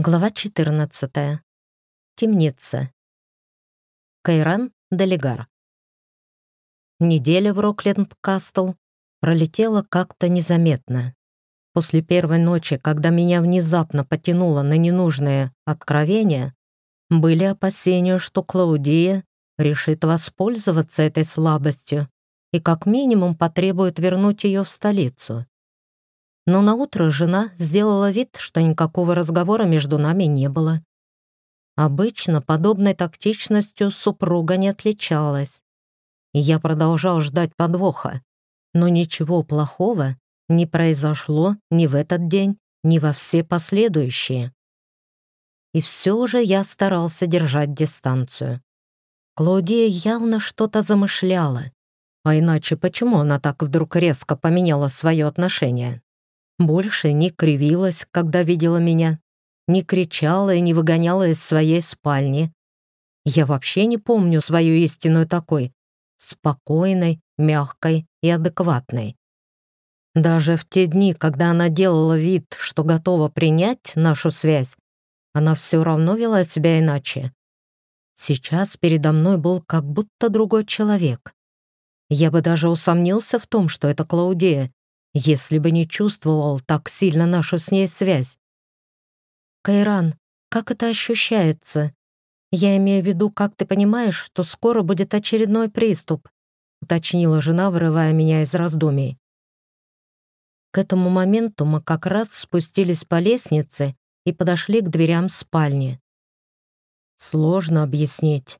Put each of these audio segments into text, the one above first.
Глава 14. Темница. Кайран Делегар. Неделя в Рокленд-Кастл пролетела как-то незаметно. После первой ночи, когда меня внезапно потянуло на ненужные откровения, были опасения, что Клаудия решит воспользоваться этой слабостью и как минимум потребует вернуть ее в столицу но наутро жена сделала вид, что никакого разговора между нами не было. Обычно подобной тактичностью супруга не отличалась. Я продолжал ждать подвоха, но ничего плохого не произошло ни в этот день, ни во все последующие. И все же я старался держать дистанцию. Клодия явно что-то замышляла. А иначе почему она так вдруг резко поменяла свое отношение? Больше не кривилась, когда видела меня, не кричала и не выгоняла из своей спальни. Я вообще не помню свою истинную такой, спокойной, мягкой и адекватной. Даже в те дни, когда она делала вид, что готова принять нашу связь, она все равно вела себя иначе. Сейчас передо мной был как будто другой человек. Я бы даже усомнился в том, что это Клаудия, если бы не чувствовал так сильно нашу с ней связь. Кайран, как это ощущается? Я имею в виду, как ты понимаешь, что скоро будет очередной приступ, уточнила жена, вырывая меня из раздумий. К этому моменту мы как раз спустились по лестнице и подошли к дверям спальни. Сложно объяснить.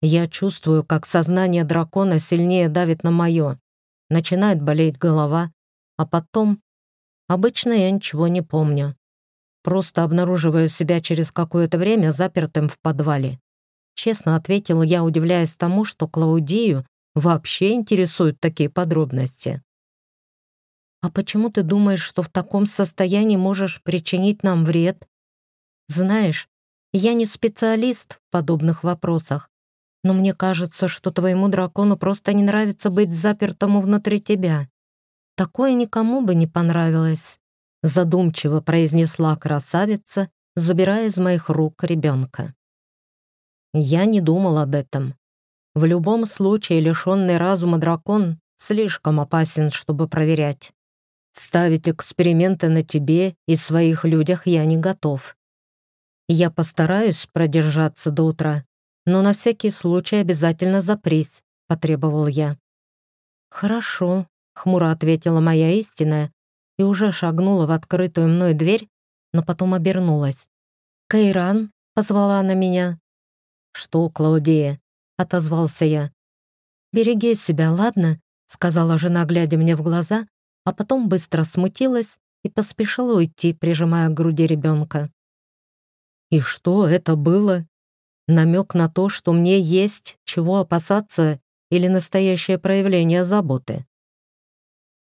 Я чувствую, как сознание дракона сильнее давит на мое. Начинает болеть голова, а потом... Обычно я ничего не помню. Просто обнаруживаю себя через какое-то время запертым в подвале. Честно ответил я, удивляясь тому, что Клаудию вообще интересуют такие подробности. «А почему ты думаешь, что в таком состоянии можешь причинить нам вред? Знаешь, я не специалист в подобных вопросах, но мне кажется, что твоему дракону просто не нравится быть запертому внутри тебя. Такое никому бы не понравилось», задумчиво произнесла красавица, забирая из моих рук ребенка. Я не думал об этом. В любом случае, лишенный разума дракон слишком опасен, чтобы проверять. Ставить эксперименты на тебе и своих людях я не готов. Я постараюсь продержаться до утра, но на всякий случай обязательно запрись, потребовал я. Хорошо, хмуро ответила моя истинная и уже шагнула в открытую мной дверь, но потом обернулась. «Кайран?» — позвала она меня. «Что, Клаудия?» — отозвался я. «Береги себя, ладно?» — сказала жена, глядя мне в глаза, а потом быстро смутилась и поспешила уйти, прижимая к груди ребенка. «И что это было?» Намек на то, что мне есть чего опасаться или настоящее проявление заботы.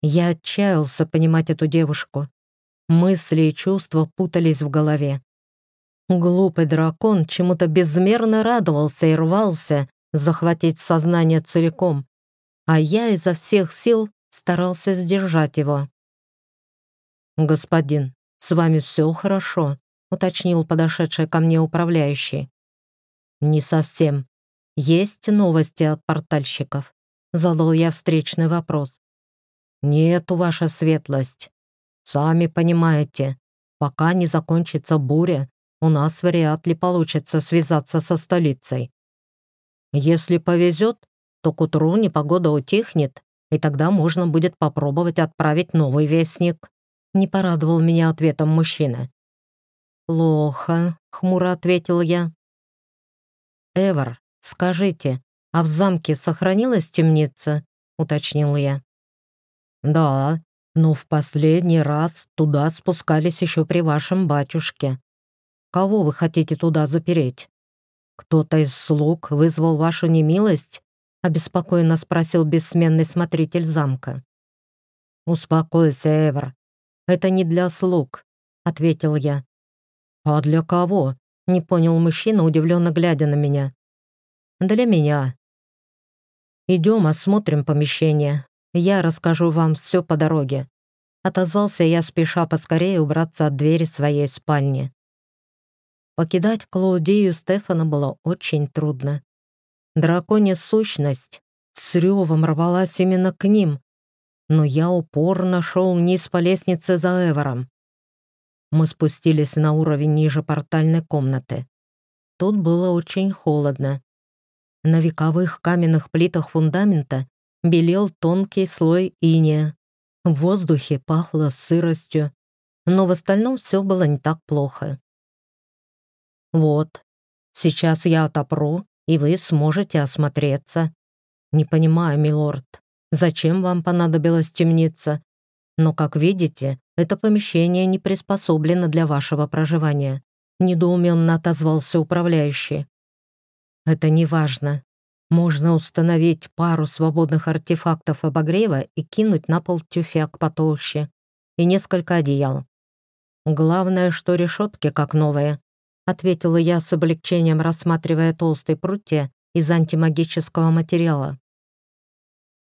Я отчаялся понимать эту девушку. Мысли и чувства путались в голове. Глупый дракон чему-то безмерно радовался и рвался захватить сознание целиком, а я изо всех сил старался сдержать его. «Господин, с вами все хорошо», — уточнил подошедший ко мне управляющий. «Не совсем. Есть новости от портальщиков?» — задал я встречный вопрос. «Нету, ваша светлость. Сами понимаете, пока не закончится буря, у нас вряд ли получится связаться со столицей. Если повезет, то к утру непогода утихнет, и тогда можно будет попробовать отправить новый вестник». Не порадовал меня ответом мужчина. «Плохо», — хмуро ответил я. «Эвер, скажите, а в замке сохранилась темница?» — уточнил я. «Да, но в последний раз туда спускались еще при вашем батюшке. Кого вы хотите туда запереть? Кто-то из слуг вызвал вашу немилость?» обеспокоенно спросил бессменный смотритель замка. «Успокойся, Эвер. Это не для слуг», — ответил я. «А для кого?» — не понял мужчина, удивленно глядя на меня. «Для меня». «Идем осмотрим помещение. Я расскажу вам все по дороге». Отозвался я, спеша поскорее убраться от двери своей спальни. Покидать Клаудию Стефана было очень трудно. Драконья сущность с ревом рвалась именно к ним, но я упорно шел вниз по лестнице за Эвором. Мы спустились на уровень ниже портальной комнаты. Тут было очень холодно. На вековых каменных плитах фундамента белел тонкий слой иния. В воздухе пахло сыростью, но в остальном все было не так плохо. «Вот, сейчас я отопру, и вы сможете осмотреться. Не понимаю, милорд, зачем вам понадобилась темница? Но, как видите, это помещение не приспособлено для вашего проживания», недоуменно отозвался управляющий. «Это не важно. Можно установить пару свободных артефактов обогрева и кинуть на пол тюфяк потолще и несколько одеял. Главное, что решетки как новые, ответила я с облегчением, рассматривая толстые прутья из антимагического материала.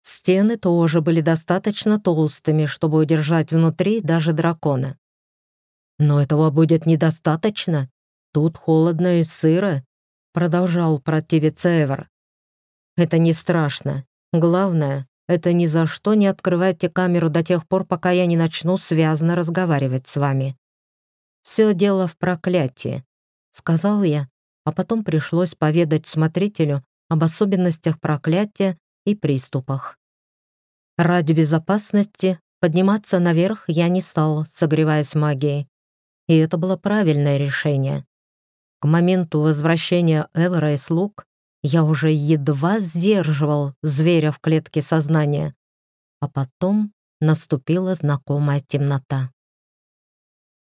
Стены тоже были достаточно толстыми, чтобы удержать внутри даже дракона. Но этого будет недостаточно. Тут холодно и сыро, продолжал противиться Эвер. Это не страшно. Главное, это ни за что не открывайте камеру до тех пор, пока я не начну связно разговаривать с вами. Все дело в проклятии, сказал я, а потом пришлось поведать смотрителю об особенностях проклятия и приступах. Ради безопасности подниматься наверх я не стал, согреваясь магией. И это было правильное решение. К моменту возвращения Эвера и слуг я уже едва сдерживал зверя в клетке сознания. А потом наступила знакомая темнота.